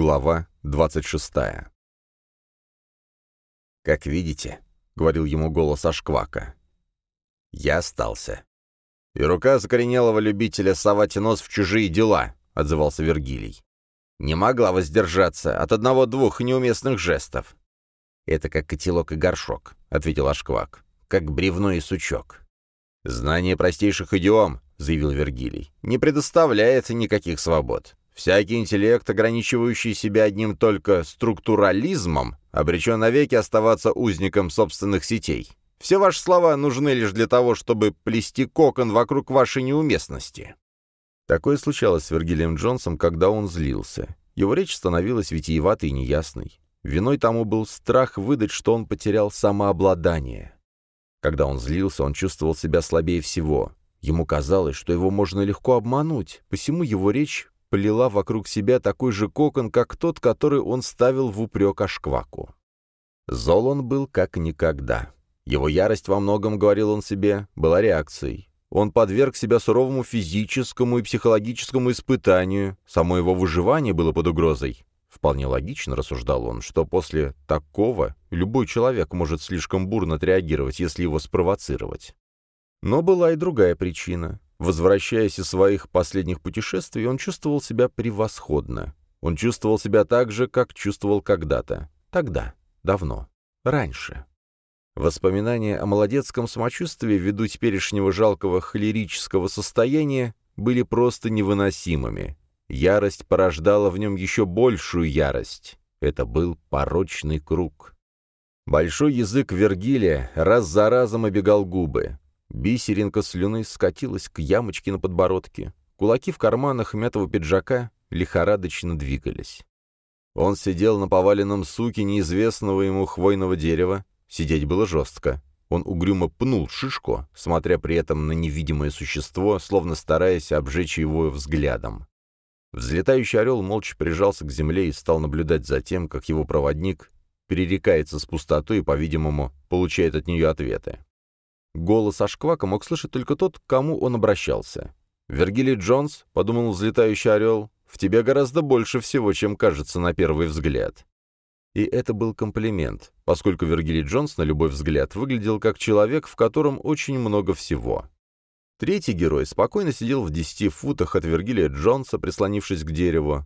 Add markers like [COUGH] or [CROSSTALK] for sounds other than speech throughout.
Глава 26. «Как видите», — говорил ему голос Ашквака, — «я остался». «И рука закоренелого любителя совать нос в чужие дела», — отзывался Вергилий. «Не могла воздержаться от одного-двух неуместных жестов». «Это как котелок и горшок», — ответил Ашквак, — «как бревно и сучок». «Знание простейших идиом», — заявил Вергилий, — «не предоставляет никаких свобод. Всякий интеллект, ограничивающий себя одним только структурализмом, обречен навеки оставаться узником собственных сетей. Все ваши слова нужны лишь для того, чтобы плести кокон вокруг вашей неуместности. Такое случалось с Вергилием Джонсом, когда он злился. Его речь становилась витиеватой и неясной. Виной тому был страх выдать, что он потерял самообладание. Когда он злился, он чувствовал себя слабее всего. Ему казалось, что его можно легко обмануть, посему его речь плела вокруг себя такой же кокон, как тот, который он ставил в упрек Ашкваку. Зол он был как никогда. Его ярость во многом, говорил он себе, была реакцией. Он подверг себя суровому физическому и психологическому испытанию, само его выживание было под угрозой. Вполне логично, рассуждал он, что после такого любой человек может слишком бурно отреагировать, если его спровоцировать. Но была и другая причина. Возвращаясь из своих последних путешествий, он чувствовал себя превосходно. Он чувствовал себя так же, как чувствовал когда-то. Тогда. Давно. Раньше. Воспоминания о молодецком самочувствии ввиду теперешнего жалкого холерического состояния были просто невыносимыми. Ярость порождала в нем еще большую ярость. Это был порочный круг. Большой язык Вергилия раз за разом обегал губы. Бисеринка слюны скатилась к ямочке на подбородке. Кулаки в карманах мятого пиджака лихорадочно двигались. Он сидел на поваленном суке неизвестного ему хвойного дерева. Сидеть было жестко. Он угрюмо пнул шишку, смотря при этом на невидимое существо, словно стараясь обжечь его взглядом. Взлетающий орел молча прижался к земле и стал наблюдать за тем, как его проводник перерекается с пустотой и, по-видимому, получает от нее ответы. Голос Ашквака мог слышать только тот, к кому он обращался. «Вергилий Джонс», — подумал взлетающий орел, — «в тебе гораздо больше всего, чем кажется на первый взгляд». И это был комплимент, поскольку Вергилий Джонс на любой взгляд выглядел как человек, в котором очень много всего. Третий герой спокойно сидел в десяти футах от Вергилия Джонса, прислонившись к дереву.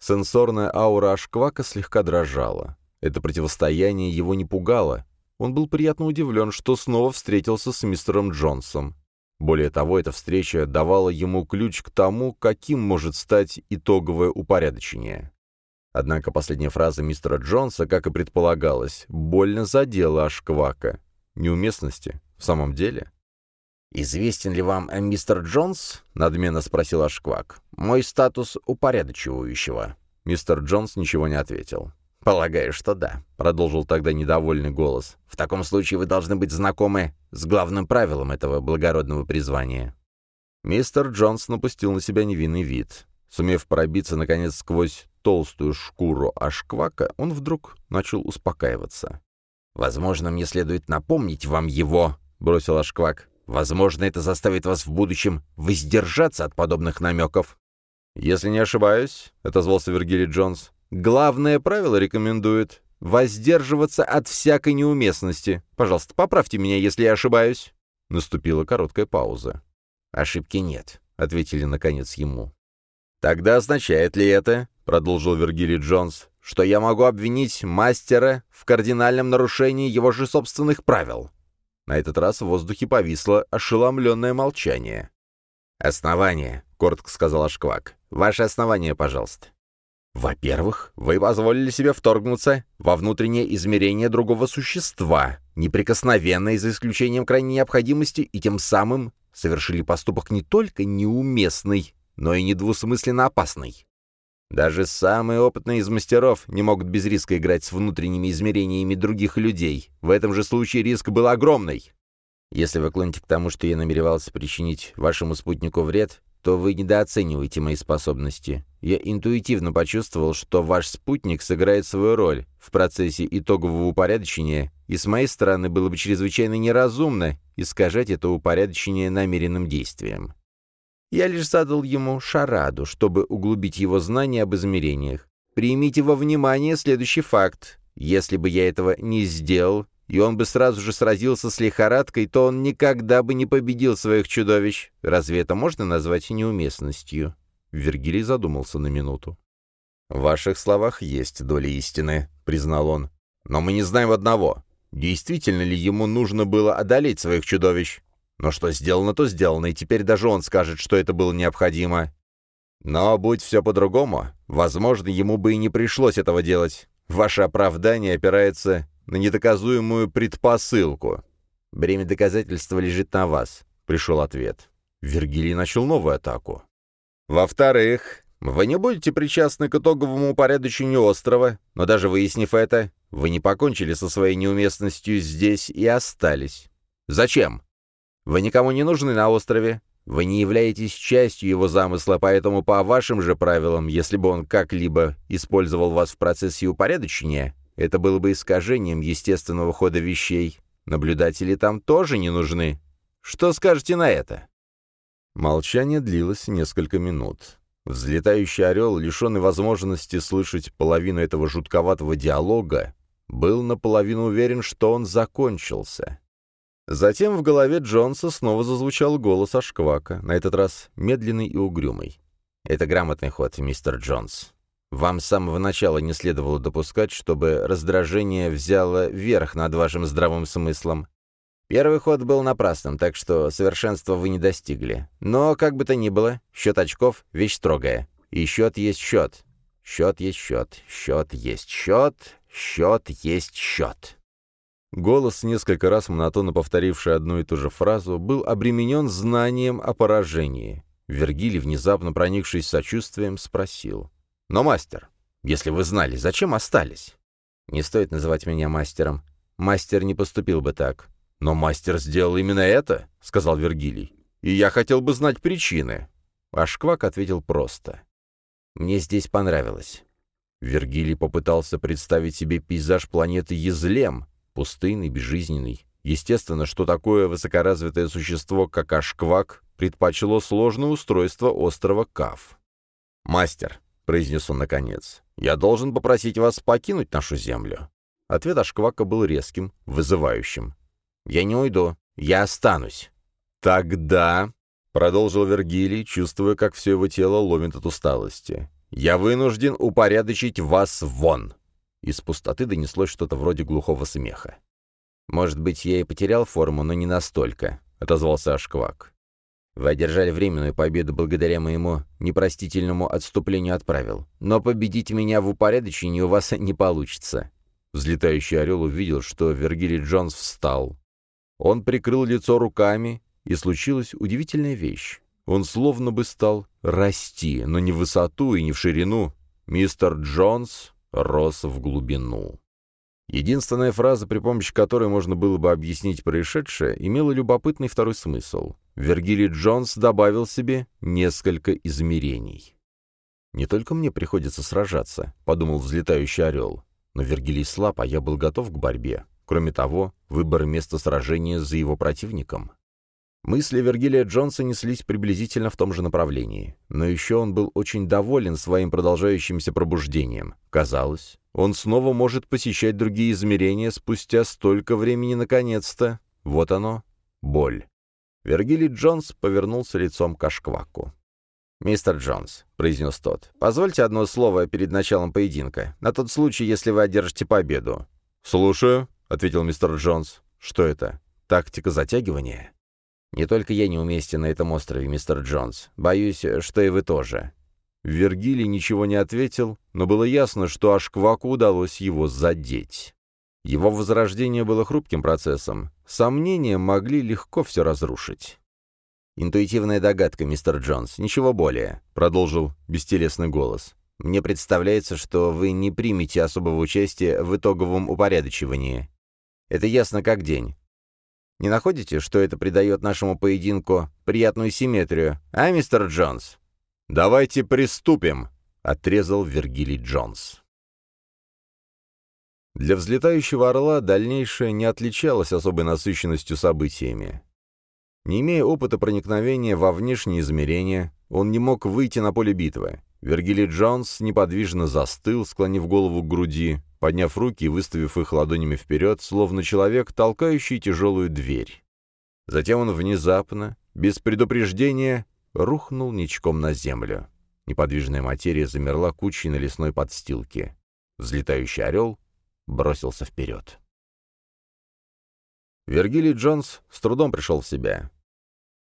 Сенсорная аура Ашквака слегка дрожала. Это противостояние его не пугало, он был приятно удивлен, что снова встретился с мистером Джонсом. Более того, эта встреча давала ему ключ к тому, каким может стать итоговое упорядочение. Однако последняя фраза мистера Джонса, как и предполагалось, больно задела Ашквака. Неуместности? В самом деле? «Известен ли вам э, мистер Джонс?» — надменно спросил Ашквак. «Мой статус упорядочивающего». Мистер Джонс ничего не ответил. «Полагаю, что да», — продолжил тогда недовольный голос. «В таком случае вы должны быть знакомы с главным правилом этого благородного призвания». Мистер Джонс напустил на себя невинный вид. Сумев пробиться, наконец, сквозь толстую шкуру ашквака, он вдруг начал успокаиваться. «Возможно, мне следует напомнить вам его», — бросил ашквак. «Возможно, это заставит вас в будущем воздержаться от подобных намеков». «Если не ошибаюсь», — отозвался Вергилий Джонс, Главное правило рекомендует воздерживаться от всякой неуместности. Пожалуйста, поправьте меня, если я ошибаюсь». Наступила короткая пауза. «Ошибки нет», — ответили наконец ему. «Тогда означает ли это, — продолжил Вергилий Джонс, — что я могу обвинить мастера в кардинальном нарушении его же собственных правил?» На этот раз в воздухе повисло ошеломленное молчание. «Основание», — коротко сказал Ашквак. «Ваше основание, пожалуйста». Во-первых, вы позволили себе вторгнуться во внутреннее измерение другого существа, неприкосновенное за исключением крайней необходимости, и тем самым совершили поступок не только неуместный, но и недвусмысленно опасный. Даже самые опытные из мастеров не могут без риска играть с внутренними измерениями других людей. В этом же случае риск был огромный. Если вы клоните к тому, что я намеревался причинить вашему спутнику вред, то вы недооцениваете мои способности. Я интуитивно почувствовал, что ваш спутник сыграет свою роль в процессе итогового упорядочения, и с моей стороны было бы чрезвычайно неразумно искажать это упорядочение намеренным действием. Я лишь задал ему шараду, чтобы углубить его знания об измерениях. Примите во внимание следующий факт. Если бы я этого не сделал, и он бы сразу же сразился с лихорадкой, то он никогда бы не победил своих чудовищ. Разве это можно назвать неуместностью?» Вергилий задумался на минуту. «В ваших словах есть доля истины», — признал он. «Но мы не знаем одного. Действительно ли ему нужно было одолеть своих чудовищ? Но что сделано, то сделано, и теперь даже он скажет, что это было необходимо. Но будь все по-другому, возможно, ему бы и не пришлось этого делать. Ваше оправдание опирается на недоказуемую предпосылку. Бремя доказательства лежит на вас, — пришел ответ. Вергилий начал новую атаку. Во-вторых, вы не будете причастны к итоговому упорядочению острова, но даже выяснив это, вы не покончили со своей неуместностью здесь и остались. Зачем? Вы никому не нужны на острове, вы не являетесь частью его замысла, поэтому по вашим же правилам, если бы он как-либо использовал вас в процессе упорядочения, это было бы искажением естественного хода вещей. Наблюдатели там тоже не нужны. Что скажете на это?» Молчание длилось несколько минут. Взлетающий орел, лишенный возможности слышать половину этого жутковатого диалога, был наполовину уверен, что он закончился. Затем в голове Джонса снова зазвучал голос Ашквака, на этот раз медленный и угрюмый. «Это грамотный ход, мистер Джонс. Вам с самого начала не следовало допускать, чтобы раздражение взяло верх над вашим здравым смыслом. Первый ход был напрасным, так что совершенства вы не достигли. Но, как бы то ни было, счет очков — вещь строгая. И счет есть счет. Счет есть счет. Счет есть счет. Счет есть счет. Голос, несколько раз монотонно повторивший одну и ту же фразу, был обременен знанием о поражении. Вергилий, внезапно проникшись сочувствием, спросил. «Но, мастер, если вы знали, зачем остались?» «Не стоит называть меня мастером. Мастер не поступил бы так». «Но мастер сделал именно это», — сказал Вергилий. «И я хотел бы знать причины». Ашквак ответил просто. «Мне здесь понравилось». Вергилий попытался представить себе пейзаж планеты Езлем, пустынный, безжизненный. Естественно, что такое высокоразвитое существо, как Ашквак, предпочло сложное устройство острова Кав. «Мастер», — произнес он наконец, — «я должен попросить вас покинуть нашу землю». Ответ Ашквака был резким, вызывающим. «Я не уйду, я останусь». «Тогда», — продолжил Вергилий, чувствуя, как все его тело ломит от усталости, — «я вынужден упорядочить вас вон». Из пустоты донеслось что-то вроде глухого смеха. «Может быть, я и потерял форму, но не настолько», — отозвался Ашквак. «Вы одержали временную победу благодаря моему непростительному отступлению от правил. Но победить меня в упорядочении у вас [LAUGHS] не получится». Взлетающий орел увидел, что Вергилий Джонс встал. Он прикрыл лицо руками, и случилась удивительная вещь. Он словно бы стал расти, но не в высоту и не в ширину. Мистер Джонс рос в глубину. Единственная фраза, при помощи которой можно было бы объяснить происшедшее, имела любопытный второй смысл. Вергилий Джонс добавил себе несколько измерений. «Не только мне приходится сражаться», — подумал взлетающий орел. «Но Вергилий слаб, а я был готов к борьбе. Кроме того, выбор места сражения за его противником. Мысли Вергилия Джонса неслись приблизительно в том же направлении. Но еще он был очень доволен своим продолжающимся пробуждением. Казалось, он снова может посещать другие измерения спустя столько времени наконец-то. Вот оно, боль. Вергилий Джонс повернулся лицом к Ашкваку. «Мистер Джонс», — произнес тот, — «позвольте одно слово перед началом поединка, на тот случай, если вы одержите победу». «Слушаю», — ответил мистер Джонс. «Что это? Тактика затягивания?» «Не только я неуместен на этом острове, мистер Джонс. Боюсь, что и вы тоже». Вергилий ничего не ответил, но было ясно, что Ашкваку удалось его задеть. Его возрождение было хрупким процессом. Сомнения могли легко все разрушить. «Интуитивная догадка, мистер Джонс, ничего более», — продолжил бестелесный голос. «Мне представляется, что вы не примете особого участия в итоговом упорядочивании. Это ясно как день. Не находите, что это придает нашему поединку приятную симметрию, а, мистер Джонс?» «Давайте приступим», — отрезал Вергилий Джонс. Для взлетающего орла дальнейшее не отличалось особой насыщенностью событиями. Не имея опыта проникновения во внешние измерения, он не мог выйти на поле битвы. Вергилий Джонс неподвижно застыл, склонив голову к груди, подняв руки и выставив их ладонями вперед, словно человек, толкающий тяжелую дверь. Затем он внезапно, без предупреждения, рухнул ничком на землю. Неподвижная материя замерла кучей на лесной подстилке. Взлетающий орел бросился вперед. Вергилий Джонс с трудом пришел в себя.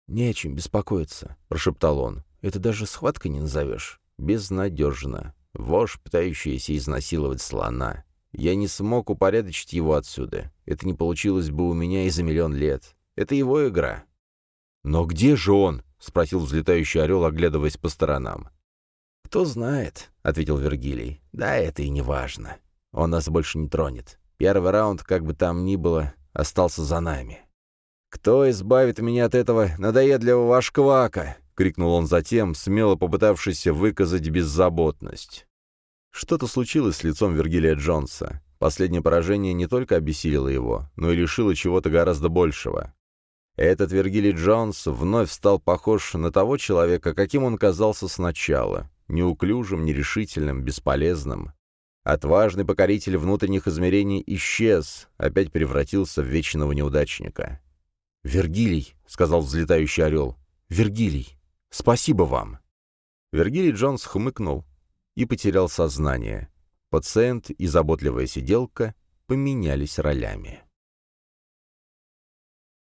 «Не о чем беспокоиться», — прошептал он. «Это даже схваткой не назовешь. Безнадежно. Вож, пытающийся изнасиловать слона. Я не смог упорядочить его отсюда. Это не получилось бы у меня и за миллион лет. Это его игра». «Но где же он?» — спросил взлетающий орел, оглядываясь по сторонам. «Кто знает», — ответил Вергилий. «Да, это и не важно. Он нас больше не тронет. Первый раунд, как бы там ни было, остался за нами». «Кто избавит меня от этого надоедливого ашквака?» — крикнул он затем, смело попытавшийся выказать беззаботность. Что-то случилось с лицом Вергилия Джонса. Последнее поражение не только обессилило его, но и лишило чего-то гораздо большего. Этот Вергилий Джонс вновь стал похож на того человека, каким он казался сначала, неуклюжим, нерешительным, бесполезным. Отважный покоритель внутренних измерений исчез, опять превратился в вечного неудачника. «Вергилий», — сказал взлетающий орел, — «Вергилий, спасибо вам». Вергилий Джонс хмыкнул и потерял сознание. Пациент и заботливая сиделка поменялись ролями.